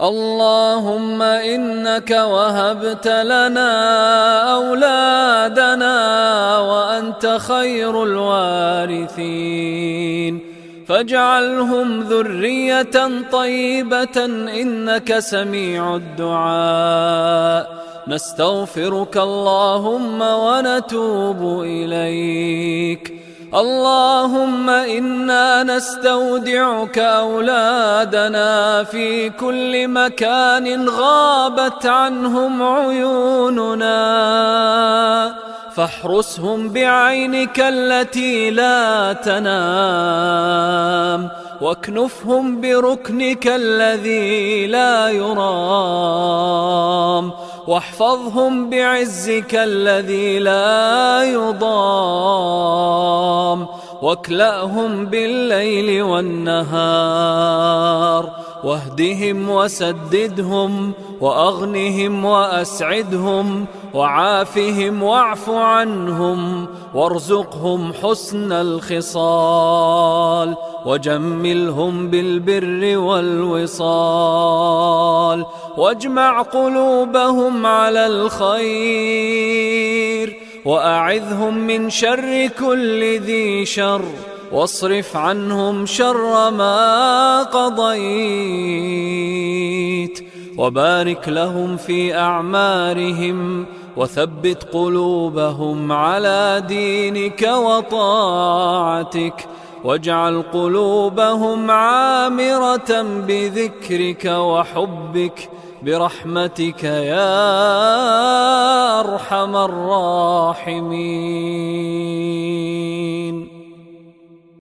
اللهم إنك وهبت لنا أولادنا وأنت خير الوارثين. فاجعلهم ذرية طيبة إنك سميع الدعاء. نستغفرك اللهم ونتوب إليك. اللهم إنا نستودعك أولادنا في كل مكان غابت عنهم عيوننا. فاحرسهم بعينك التي لا تنام. واكنفهم بركنك الذي لا يرام. واحفظهم بعزك الذي لا يضام. واكلأهم بالليل والنهار. واهدهم وسددهم وأغنهم وأسعدهم وعافهم واعف عنهم وارزقهم حسن الخصال. وجملهم بالبر والوصال واجمع قلوبهم على الخير وأعذهم من شر كل ذي شر واصرف عنهم شر ما قضيت وبارك لهم في أعمارهم وثبت قلوبهم على دينك وطاعتك واجعل قلوبهم عامرة بذكرك وحبك برحمتك يا أرحم الراحمين.